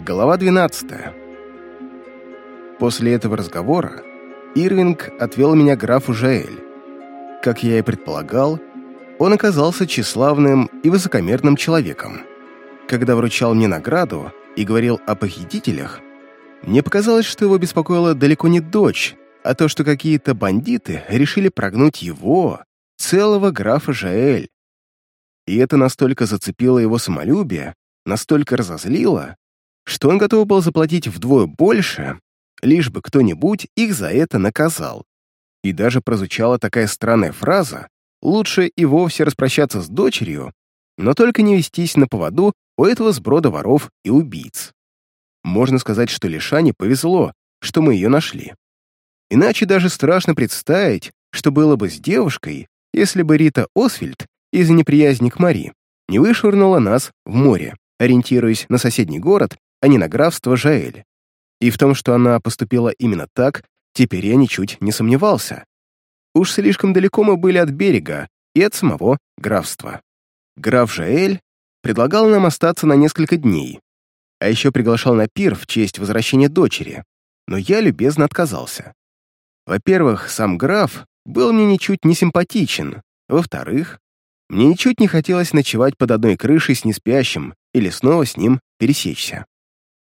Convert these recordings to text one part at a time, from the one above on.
Глава 12. После этого разговора Ирвинг отвел меня графу Жаэль. Как я и предполагал, он оказался тщеславным и высокомерным человеком. Когда вручал мне награду и говорил о похитителях, мне показалось, что его беспокоила далеко не дочь, а то, что какие-то бандиты решили прогнуть его, целого графа Жаэль. И это настолько зацепило его самолюбие, настолько разозлило, что он готов был заплатить вдвое больше, лишь бы кто-нибудь их за это наказал. И даже прозвучала такая странная фраза «лучше и вовсе распрощаться с дочерью, но только не вестись на поводу у этого сброда воров и убийц». Можно сказать, что Лишане повезло, что мы ее нашли. Иначе даже страшно представить, что было бы с девушкой, если бы Рита Освальд из-за неприязни к Мари не вышвырнула нас в море, ориентируясь на соседний город, а не на графство Жаэль. И в том, что она поступила именно так, теперь я ничуть не сомневался. Уж слишком далеко мы были от берега и от самого графства. Граф Жаэль предлагал нам остаться на несколько дней, а еще приглашал на пир в честь возвращения дочери, но я любезно отказался. Во-первых, сам граф был мне ничуть не симпатичен. Во-вторых, мне ничуть не хотелось ночевать под одной крышей с неспящим или снова с ним пересечься.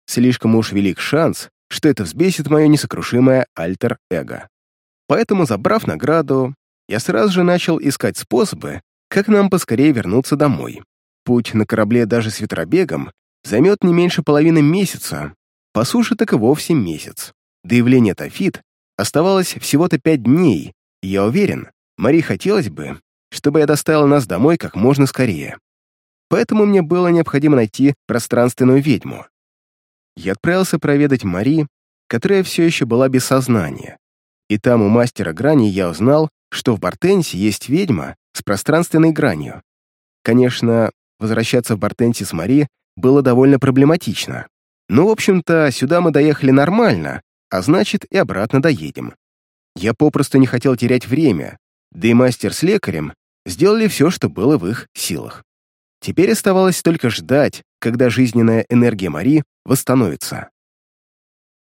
Слишком уж велик шанс, что это взбесит мое несокрушимое альтер-эго. Поэтому, забрав награду, я сразу же начал искать способы, как нам поскорее вернуться домой. Путь на корабле даже с ветробегом займет не меньше половины месяца, по суше так и вовсе месяц. До явления Тафит Оставалось всего-то пять дней, и я уверен, Мари хотелось бы, чтобы я доставил нас домой как можно скорее. Поэтому мне было необходимо найти пространственную ведьму. Я отправился проведать Мари, которая все еще была без сознания. И там у мастера грани я узнал, что в Бартенсе есть ведьма с пространственной гранью. Конечно, возвращаться в Бартенсе с Мари было довольно проблематично. Но, в общем-то, сюда мы доехали нормально, а значит и обратно доедем. Я попросту не хотел терять время, да и мастер с лекарем сделали все, что было в их силах. Теперь оставалось только ждать, когда жизненная энергия Мари восстановится.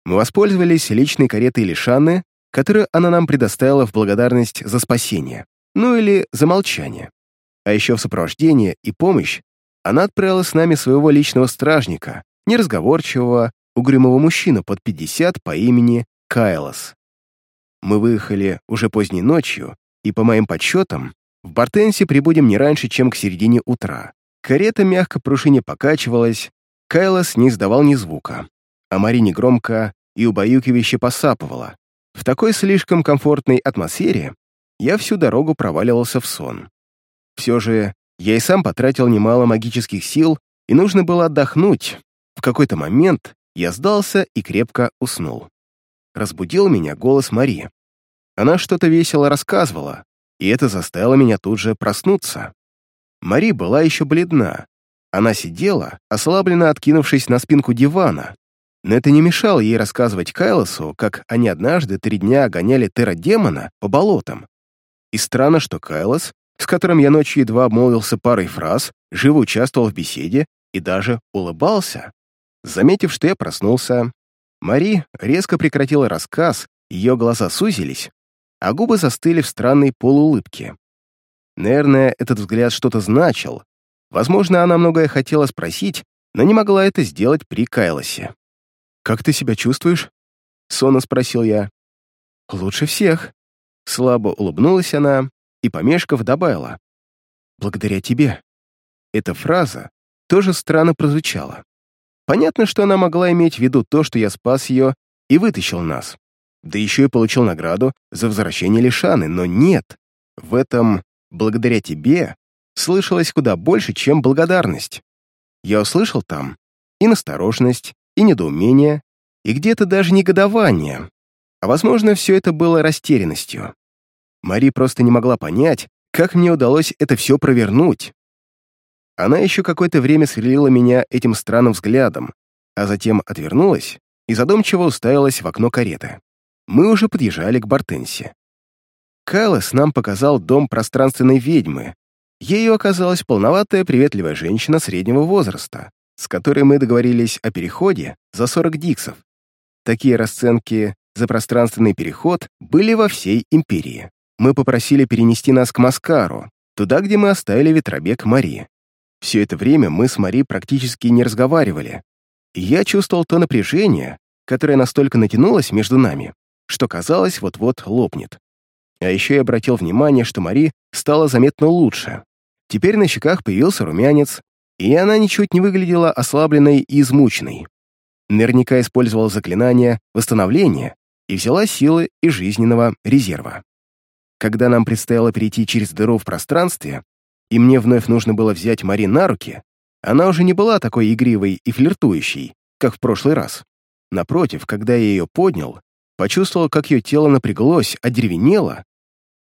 Мы воспользовались личной каретой Лишаны, которую она нам предоставила в благодарность за спасение, ну или за молчание. А еще в сопровождение и помощь она отправила с нами своего личного стражника, неразговорчивого, угрюмого мужчину под 50 по имени Кайлос. Мы выехали уже поздней ночью, и, по моим подсчетам, в Бартенсе прибудем не раньше, чем к середине утра. Карета мягко пружине покачивалась, Кайлос не издавал ни звука, а Марине громко и убаюкивающе посапывала. В такой слишком комфортной атмосфере я всю дорогу проваливался в сон. Все же я и сам потратил немало магических сил, и нужно было отдохнуть. В какой-то момент я сдался и крепко уснул. Разбудил меня голос Мари. Она что-то весело рассказывала, и это заставило меня тут же проснуться. Мари была еще бледна. Она сидела, ослабленно откинувшись на спинку дивана, но это не мешало ей рассказывать Кайлосу, как они однажды три дня гоняли терра-демона по болотам. И странно, что Кайлос, с которым я ночью едва обмолвился парой фраз, живо участвовал в беседе и даже улыбался. Заметив, что я проснулся, Мари резко прекратила рассказ, ее глаза сузились, а губы застыли в странной полуулыбке. Наверное, этот взгляд что-то значил. Возможно, она многое хотела спросить, но не могла это сделать при Кайлосе. «Как ты себя чувствуешь?» — сонно спросил я. «Лучше всех». Слабо улыбнулась она и, помешков, добавила. «Благодаря тебе». Эта фраза тоже странно прозвучала. Понятно, что она могла иметь в виду то, что я спас ее и вытащил нас. Да еще и получил награду за возвращение Лишаны, но нет. В этом «благодаря тебе» слышалось куда больше, чем благодарность. Я услышал там и настороженность, и недоумение, и где-то даже негодование. А возможно, все это было растерянностью. Мари просто не могла понять, как мне удалось это все провернуть. Она еще какое-то время сверлила меня этим странным взглядом, а затем отвернулась и задумчиво уставилась в окно кареты. Мы уже подъезжали к Бартенсе. Кайлос нам показал дом пространственной ведьмы. Ею оказалась полноватая, приветливая женщина среднего возраста, с которой мы договорились о переходе за 40 диксов. Такие расценки за пространственный переход были во всей империи. Мы попросили перенести нас к Маскару, туда, где мы оставили ветробег Мари. Все это время мы с Мари практически не разговаривали, и я чувствовал то напряжение, которое настолько натянулось между нами, что казалось вот-вот лопнет. А еще я обратил внимание, что Мари стала заметно лучше. Теперь на щеках появился румянец, и она ничуть не выглядела ослабленной и измученной. Наверняка использовала заклинание восстановления и взяла силы из жизненного резерва. Когда нам предстояло перейти через дыру в пространстве, и мне вновь нужно было взять Мари на руки, она уже не была такой игривой и флиртующей, как в прошлый раз. Напротив, когда я ее поднял, почувствовал, как ее тело напряглось, одеревенело,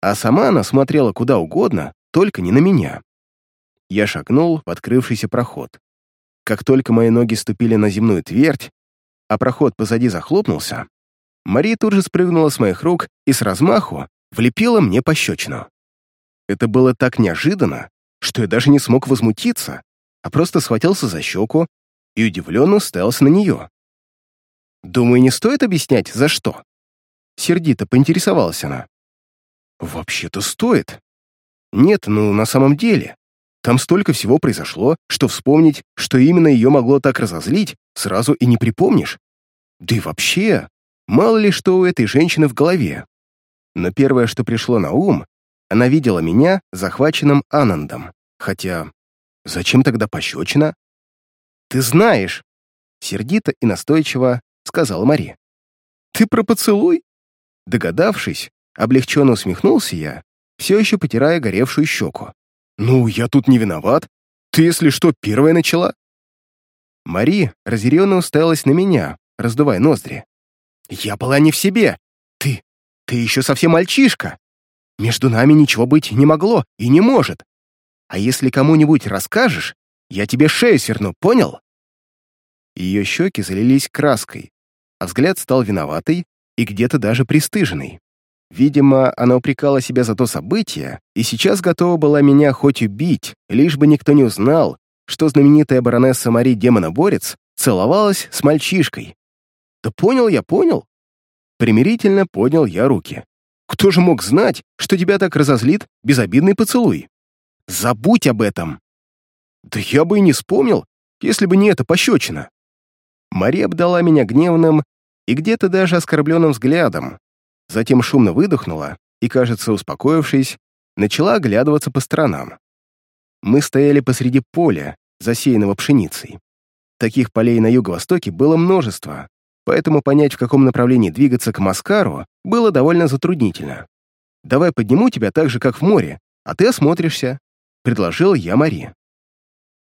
а сама она смотрела куда угодно, только не на меня. Я шагнул в открывшийся проход. Как только мои ноги ступили на земную твердь, а проход позади захлопнулся, Мария тут же спрыгнула с моих рук и с размаху влепила мне пощечину. Это было так неожиданно, что я даже не смог возмутиться, а просто схватился за щеку и удивленно уставился на нее. Думаю, не стоит объяснять, за что. Сердито поинтересовалась она. Вообще-то стоит. Нет, ну, на самом деле. Там столько всего произошло, что вспомнить, что именно ее могло так разозлить, сразу и не припомнишь. Да и вообще, мало ли что у этой женщины в голове. Но первое, что пришло на ум, она видела меня захваченным Анандом. Хотя, зачем тогда пощечина? «Ты знаешь!» — сердито и настойчиво сказала Мари. «Ты про поцелуй?» Догадавшись, облегченно усмехнулся я, все еще потирая горевшую щеку. «Ну, я тут не виноват. Ты, если что, первая начала». Мари разъяренно уставилась на меня, раздувая ноздри. «Я была не в себе. Ты, ты еще совсем мальчишка. Между нами ничего быть не могло и не может. А если кому-нибудь расскажешь, я тебе шею сверну, понял?» Ее щеки залились краской, а взгляд стал виноватый и где-то даже пристыженный. Видимо, она упрекала себя за то событие и сейчас готова была меня хоть убить, лишь бы никто не узнал, что знаменитая баронесса Мари Демоноборец целовалась с мальчишкой. Да понял я, понял. Примирительно поднял я руки. Кто же мог знать, что тебя так разозлит безобидный поцелуй? Забудь об этом. Да я бы и не вспомнил, если бы не эта пощечина. Мария обдала меня гневным и где-то даже оскорбленным взглядом, затем шумно выдохнула и, кажется, успокоившись, начала оглядываться по сторонам. Мы стояли посреди поля, засеянного пшеницей. Таких полей на юго-востоке было множество, поэтому понять, в каком направлении двигаться к Маскару, было довольно затруднительно. «Давай подниму тебя так же, как в море, а ты осмотришься», — предложил я Мари.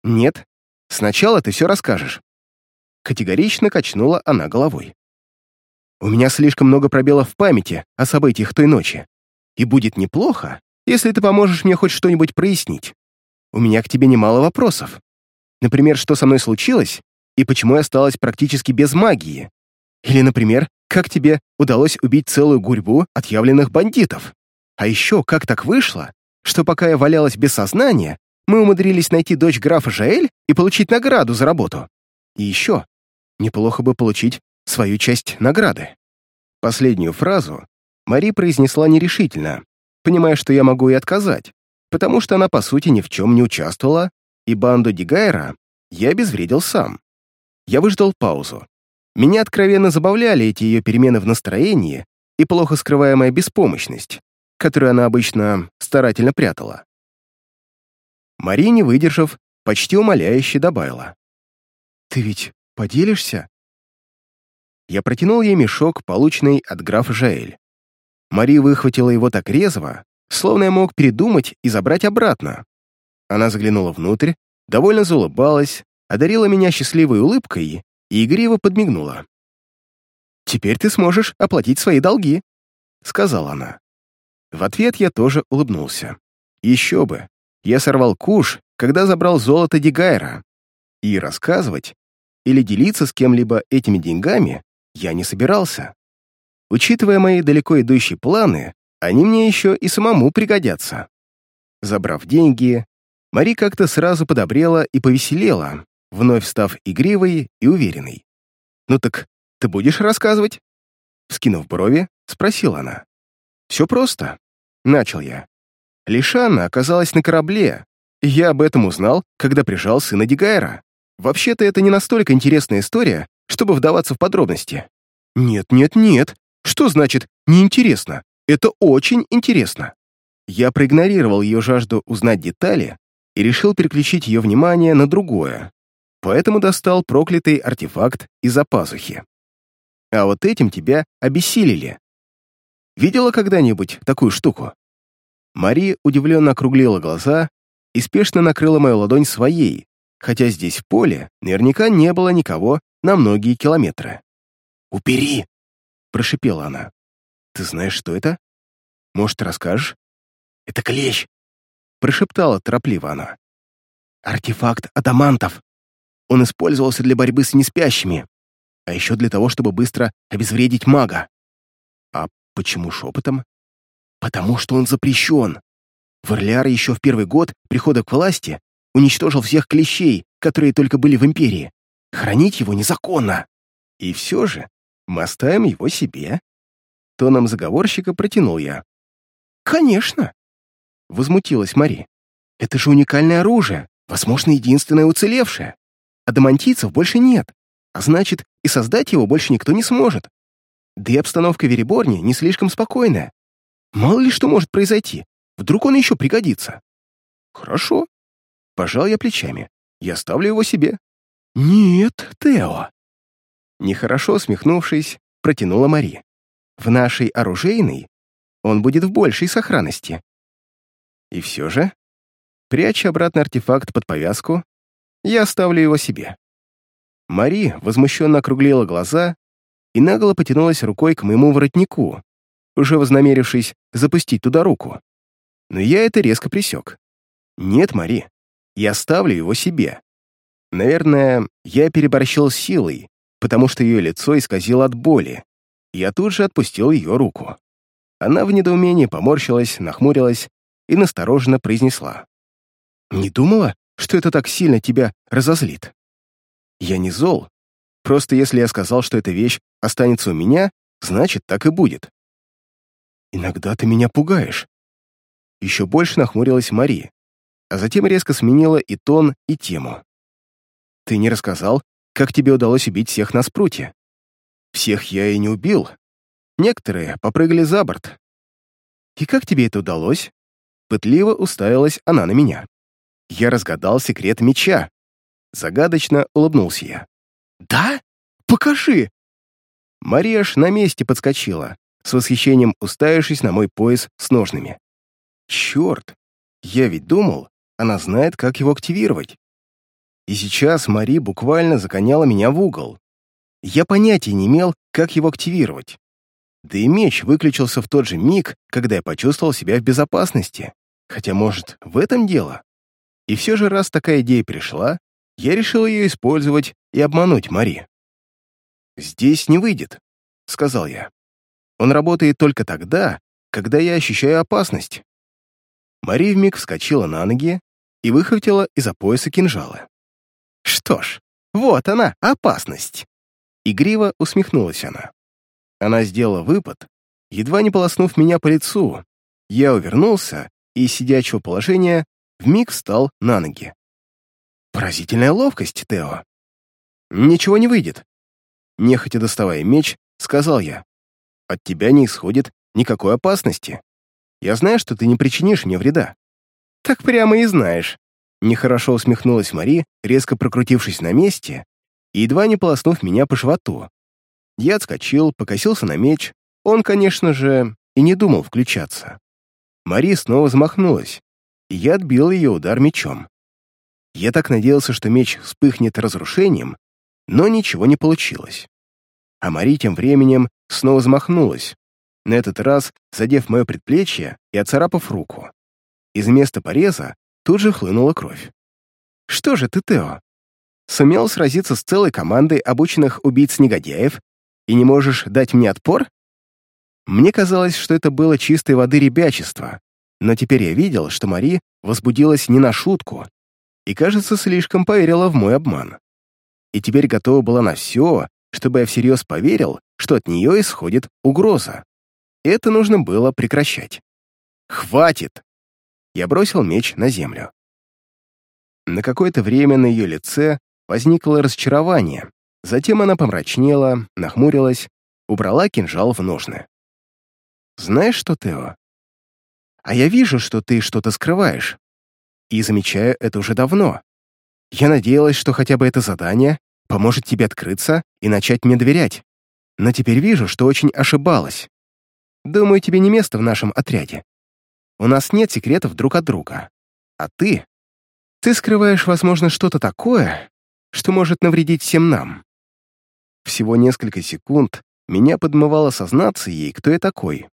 «Нет, сначала ты все расскажешь». Категорично качнула она головой. «У меня слишком много пробелов в памяти о событиях той ночи, и будет неплохо, если ты поможешь мне хоть что-нибудь прояснить. У меня к тебе немало вопросов. Например, что со мной случилось и почему я осталась практически без магии, или, например, как тебе удалось убить целую гурьбу отъявленных бандитов? А еще, как так вышло, что пока я валялась без сознания, мы умудрились найти дочь графа Жаэль и получить награду за работу? И еще, неплохо бы получить свою часть награды. Последнюю фразу Мари произнесла нерешительно, понимая, что я могу и отказать, потому что она, по сути, ни в чем не участвовала, и банду Дигайра я обезвредил сам. Я выждал паузу, меня откровенно забавляли эти ее перемены в настроении и плохо скрываемая беспомощность, которую она обычно старательно прятала. Мария, не выдержав, почти умоляюще добавила. «Ты ведь поделишься?» Я протянул ей мешок, полученный от графа Жаэль. Мария выхватила его так резво, словно я мог передумать и забрать обратно. Она заглянула внутрь, довольно заулыбалась, одарила меня счастливой улыбкой и игриво подмигнула. «Теперь ты сможешь оплатить свои долги», — сказала она. В ответ я тоже улыбнулся. Еще бы, я сорвал куш, когда забрал золото Дигайра. И рассказывать или делиться с кем-либо этими деньгами я не собирался. Учитывая мои далеко идущие планы, они мне еще и самому пригодятся. Забрав деньги, Мари как-то сразу подобрела и повеселела, вновь став игривой и уверенной. «Ну так ты будешь рассказывать?» Скинув брови, спросила она. «Все просто», — начал я. Лишана оказалась на корабле, и я об этом узнал, когда прижал сына Дигайра. Вообще-то это не настолько интересная история, чтобы вдаваться в подробности. Нет, нет, нет. Что значит «неинтересно»? Это очень интересно. Я проигнорировал ее жажду узнать детали и решил переключить ее внимание на другое, поэтому достал проклятый артефакт из-за пазухи. А вот этим тебя обессилили. Видела когда-нибудь такую штуку? Мари удивленно округлила глаза и спешно накрыла мою ладонь своей, хотя здесь в поле наверняка не было никого на многие километры. «Убери!» — прошипела она. «Ты знаешь, что это? Может, расскажешь?» «Это клещ!» — прошептала торопливо она. «Артефакт адамантов. Он использовался для борьбы с неспящими, а еще для того, чтобы быстро обезвредить мага. А почему шепотом? Потому что он запрещен. Варляр еще в первый год прихода к власти уничтожил всех клещей, которые только были в Империи. Хранить его незаконно. И все же мы оставим его себе. Тоном заговорщика протянул я. «Конечно!» — возмутилась Мари. «Это же уникальное оружие, возможно, единственное уцелевшее. Адамантийцев больше нет, а значит, и создать его больше никто не сможет. Да и обстановка в Вереборне не слишком спокойная. Мало ли что может произойти, вдруг он еще пригодится. Хорошо. Пожал я плечами. Я ставлю его себе. Нет, Тео. Нехорошо усмехнувшись, протянула Мари. В нашей оружейной он будет в большей сохранности. И все же, пряча обратно артефакт под повязку, я оставлю его себе. Мари возмущенно округлила глаза и нагло потянулась рукой к моему воротнику, уже вознамерившись запустить туда руку. Но я это резко присек. «Нет, Мари, я ставлю его себе». Наверное, я переборщил силой, потому что ее лицо исказило от боли. Я тут же отпустил ее руку. Она в недоумении поморщилась, нахмурилась и настороженно произнесла. «Не думала, что это так сильно тебя разозлит?» Я не зол. Просто если я сказал, что эта вещь останется у меня, значит, так и будет. Иногда ты меня пугаешь. Еще больше нахмурилась Мари, а затем резко сменила и тон, и тему. Ты не рассказал, как тебе удалось убить всех на спруте. Всех я и не убил. Некоторые попрыгали за борт. И как тебе это удалось? Пытливо уставилась она на меня. Я разгадал секрет меча. Загадочно улыбнулся я. «Да? Покажи!» Мария аж на месте подскочила, с восхищением уставившись на мой пояс с ножными. «Черт! Я ведь думал, она знает, как его активировать. И сейчас Мари буквально загоняла меня в угол. Я понятия не имел, как его активировать. Да и меч выключился в тот же миг, когда я почувствовал себя в безопасности. Хотя, может, в этом дело? И все же, раз такая идея пришла, я решил ее использовать и обмануть Мари. «Здесь не выйдет», — сказал я. «Он работает только тогда, когда я ощущаю опасность». Мари вмиг вскочила на ноги и выхватила из-за пояса кинжала. «Что ж, вот она, опасность!» Игриво усмехнулась она. Она сделала выпад, едва не полоснув меня по лицу. Я увернулся и из сидячего положения вмиг встал на ноги. Поразительная ловкость, Тео. Ничего не выйдет. Нехотя доставая меч, сказал я. От тебя не исходит никакой опасности. Я знаю, что ты не причинишь мне вреда. Так прямо и знаешь. Нехорошо усмехнулась Мари, резко прокрутившись на месте и едва не полоснув меня по животу. Я отскочил, покосился на меч. Он, конечно же, и не думал включаться. Мари снова взмахнулась, и я отбил ее удар мечом. Я так надеялся, что меч вспыхнет разрушением, но ничего не получилось. А Мари тем временем снова замахнулась, на этот раз задев мое предплечье и оцарапав руку. Из места пореза тут же хлынула кровь. «Что же ты, Тео? Сумел сразиться с целой командой обученных убийц-негодяев и не можешь дать мне отпор?» Мне казалось, что это было чистой воды ребячество, но теперь я видел, что Мари возбудилась не на шутку и, кажется, слишком поверила в мой обман. И теперь готова была на все, чтобы я всерьез поверил, что от нее исходит угроза. Это нужно было прекращать. «Хватит!» Я бросил меч на землю. На какое-то время на ее лице возникло разочарование. Затем она помрачнела, нахмурилась, убрала кинжал в ножны. «Знаешь что, Тео? А я вижу, что ты что-то скрываешь. И замечаю это уже давно. Я надеялась, что хотя бы это задание поможет тебе открыться и начать мне доверять. Но теперь вижу, что очень ошибалась. Думаю, тебе не место в нашем отряде. У нас нет секретов друг от друга. А ты? Ты скрываешь, возможно, что-то такое, что может навредить всем нам. Всего несколько секунд меня подмывало сознаться ей, кто я такой.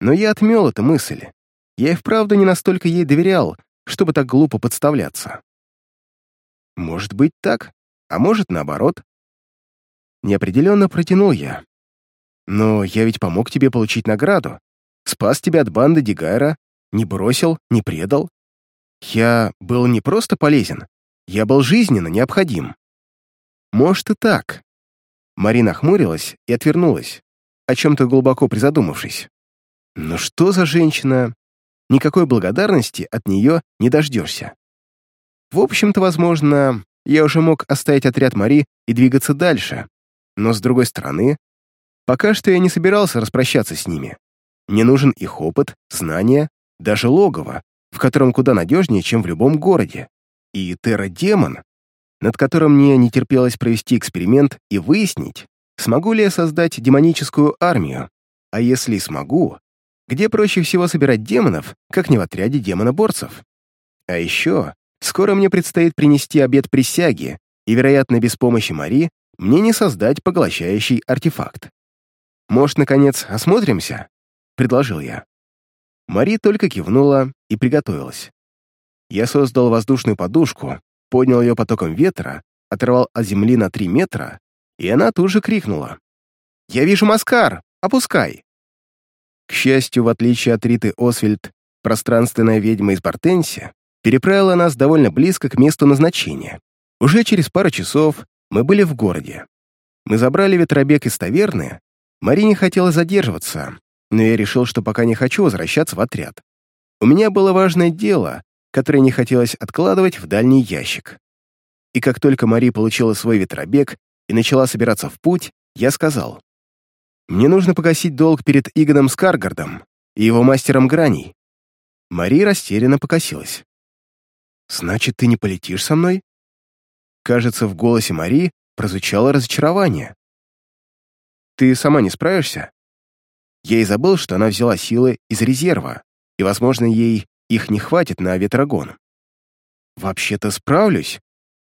Но я отмел эту мысль. Я и вправду не настолько ей доверял, чтобы так глупо подставляться. Может быть так, а может наоборот. Неопределенно протянул я. Но я ведь помог тебе получить награду. Спас тебя от банды Дигайра, не бросил, не предал. Я был не просто полезен, я был жизненно необходим. Может и так. Марина хмурилась и отвернулась, о чем-то глубоко призадумавшись. Но что за женщина? Никакой благодарности от нее не дождешься. В общем-то, возможно, я уже мог оставить отряд Мари и двигаться дальше, но, с другой стороны, пока что я не собирался распрощаться с ними. Мне нужен их опыт, знания, даже логово, в котором куда надежнее, чем в любом городе. И терра-демон, над которым мне не терпелось провести эксперимент и выяснить, смогу ли я создать демоническую армию, а если смогу, где проще всего собирать демонов, как не в отряде демоноборцев. А еще скоро мне предстоит принести обед присяги, и, вероятно, без помощи Мари мне не создать поглощающий артефакт. «Может, наконец, осмотримся?» — предложил я. Мари только кивнула и приготовилась. Я создал воздушную подушку, поднял ее потоком ветра, оторвал от земли на три метра, и она тут же крикнула. «Я вижу Маскар! Опускай!» К счастью, в отличие от Риты Освальд, пространственная ведьма из Бартенси переправила нас довольно близко к месту назначения. Уже через пару часов мы были в городе. Мы забрали ветробег из таверны, Марине хотела задерживаться, но я решил, что пока не хочу возвращаться в отряд. У меня было важное дело, которое не хотелось откладывать в дальний ящик. И как только Мари получила свой ветробег и начала собираться в путь, я сказал, «Мне нужно погасить долг перед Игоном Скаргардом и его мастером граней». Мари растерянно покосилась. «Значит, ты не полетишь со мной?» Кажется, в голосе Мари прозвучало разочарование. «Ты сама не справишься?» Я и забыл, что она взяла силы из резерва, и, возможно, ей их не хватит на ветрогон. «Вообще-то справлюсь,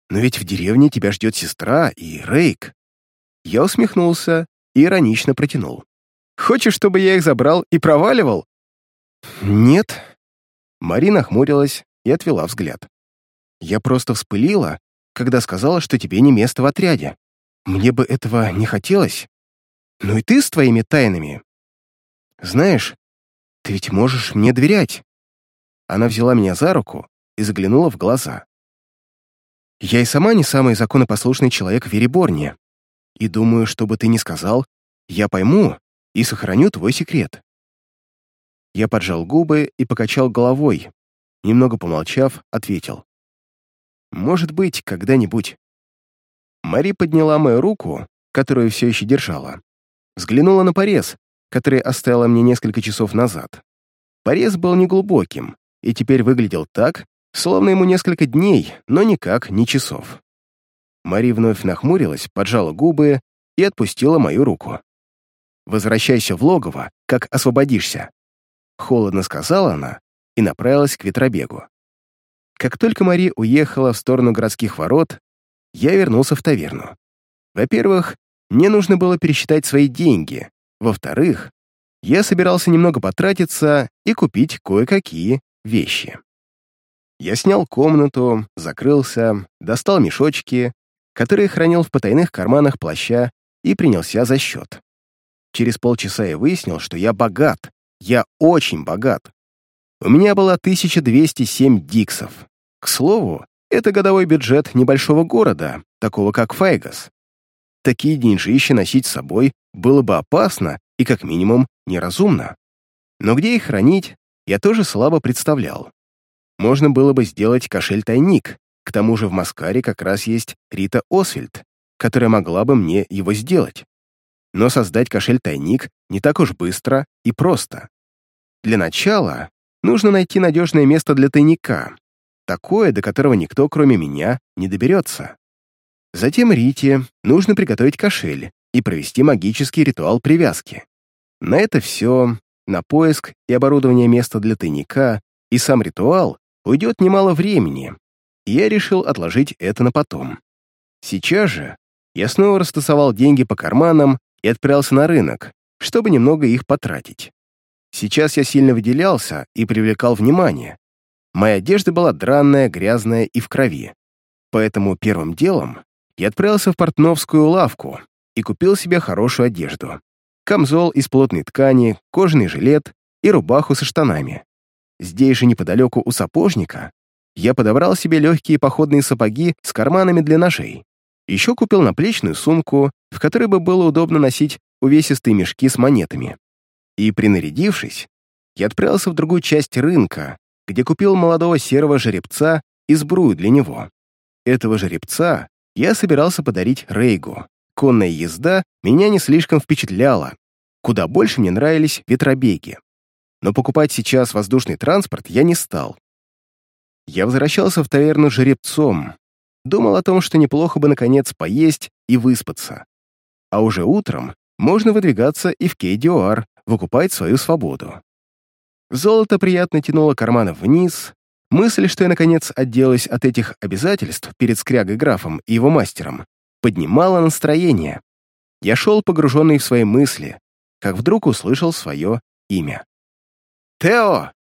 но ведь в деревне тебя ждет сестра и Рейк». Я усмехнулся и иронично протянул. «Хочешь, чтобы я их забрал и проваливал?» «Нет». Марина хмурилась и отвела взгляд. «Я просто вспылила, когда сказала, что тебе не место в отряде. Мне бы этого не хотелось. Ну и ты с твоими тайнами знаешь, ты ведь можешь мне доверять». Она взяла меня за руку и заглянула в глаза. «Я и сама не самый законопослушный человек в Вереборне, и думаю, что бы ты ни сказал, я пойму и сохраню твой секрет». Я поджал губы и покачал головой, немного помолчав, ответил. «Может быть, когда-нибудь». Мари подняла мою руку, которую все еще держала, взглянула на порез, который оставила мне несколько часов назад. Порез был неглубоким и теперь выглядел так, словно ему несколько дней, но никак не часов. Мари вновь нахмурилась, поджала губы и отпустила мою руку. «Возвращайся в логово, как освободишься», — холодно сказала она и направилась к ветробегу. Как только Мари уехала в сторону городских ворот, я вернулся в таверну. Во-первых, мне нужно было пересчитать свои деньги, во-вторых, я собирался немного потратиться и купить кое-какие вещи. Я снял комнату, закрылся, достал мешочки, которые хранил в потайных карманах плаща, и принялся за счет. Через полчаса я выяснил, что я богат. Я очень богат. У меня было 1207 диксов. К слову, Это годовой бюджет небольшого города, такого как Фейгас. Такие деньжища носить с собой было бы опасно и, как минимум, неразумно. Но где их хранить, я тоже слабо представлял. Можно было бы сделать кошель-тайник, к тому же в Маскаре как раз есть Рита Освальд, которая могла бы мне его сделать. Но создать кошель-тайник не так уж быстро и просто. Для начала нужно найти надежное место для тайника, такое, до которого никто, кроме меня, не доберется. Затем Рите нужно приготовить кошель и провести магический ритуал привязки. На это все, на поиск и оборудование места для тайника и сам ритуал уйдет немало времени, и я решил отложить это на потом. Сейчас же я снова растасовал деньги по карманам и отправился на рынок, чтобы немного их потратить. Сейчас я сильно выделялся и привлекал внимание. Моя одежда была дранная, грязная и в крови. Поэтому первым делом я отправился в портновскую лавку и купил себе хорошую одежду. Камзол из плотной ткани, кожаный жилет и рубаху со штанами. Здесь же неподалеку у сапожника я подобрал себе легкие походные сапоги с карманами для ножей. Еще купил наплечную сумку, в которой бы было удобно носить увесистые мешки с монетами. И, принарядившись, я отправился в другую часть рынка, где купил молодого серого жеребца и сбрую для него. Этого жеребца я собирался подарить Рейгу. Конная езда меня не слишком впечатляла. Куда больше мне нравились ветробеги. Но покупать сейчас воздушный транспорт я не стал. Я возвращался в таверну жеребцом, думал о том, что неплохо бы, наконец, поесть и выспаться. А уже утром можно выдвигаться и в Кейдиуар, выкупать свою свободу. Золото приятно тянуло карманы вниз, мысль, что я, наконец, отделаюсь от этих обязательств перед скрягой-графом и его мастером, поднимала настроение. Я шел погруженный в свои мысли, как вдруг услышал свое имя. «Тео!»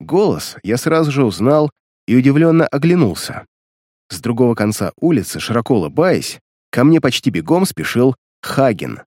Голос я сразу же узнал и удивленно оглянулся. С другого конца улицы, широко улыбаясь, ко мне почти бегом спешил Хаген.